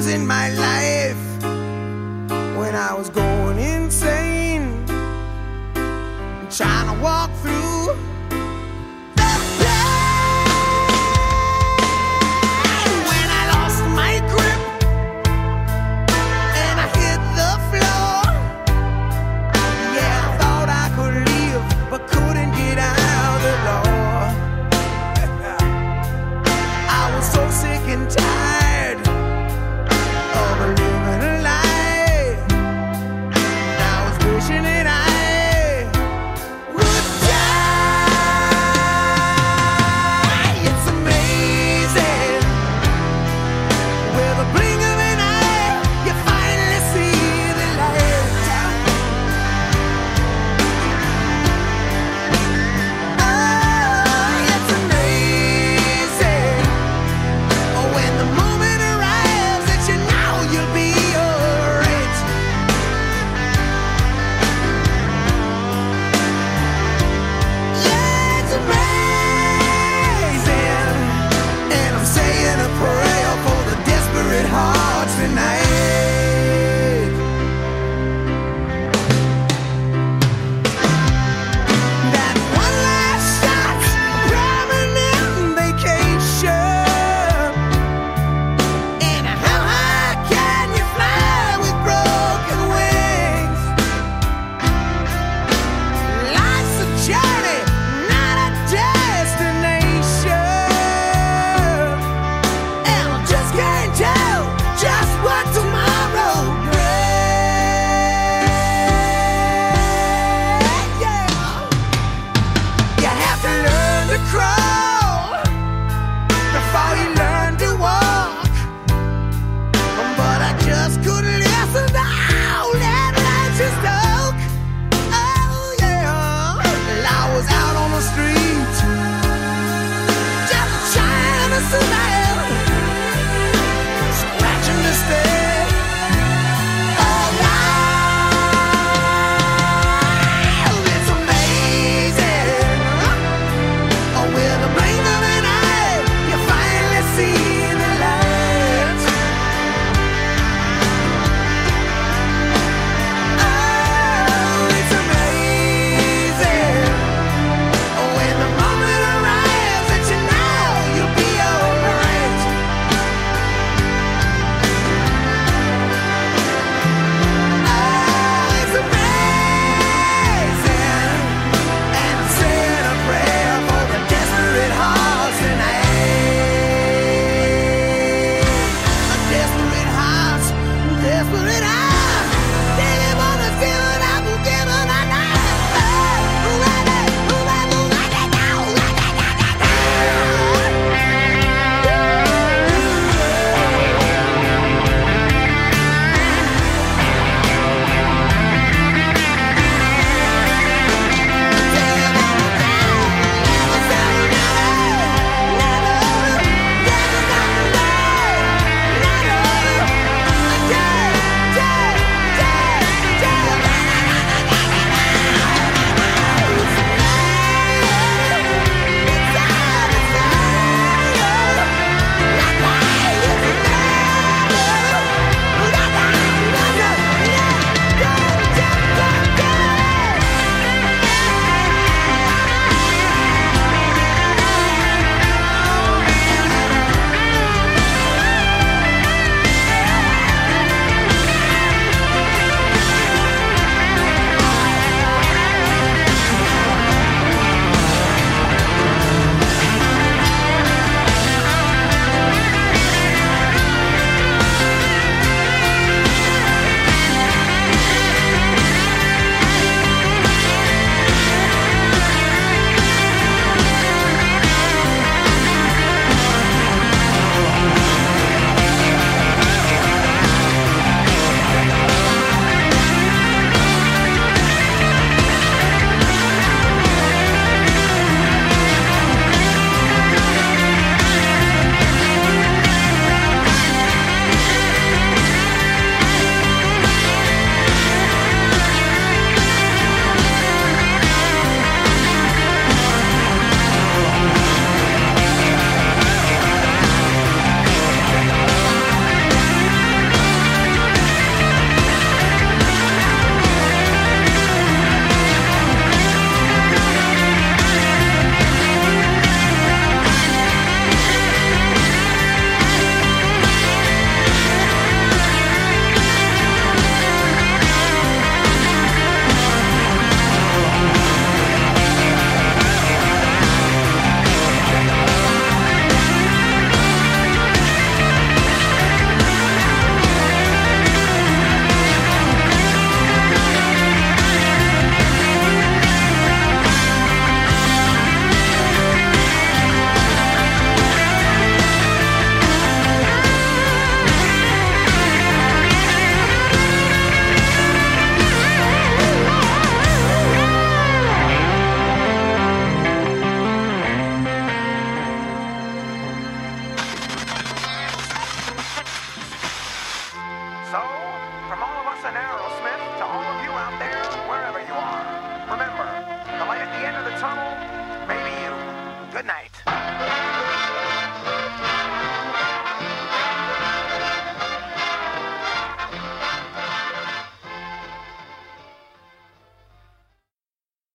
times in my life when I was going insane, trying to walk cry. Good night.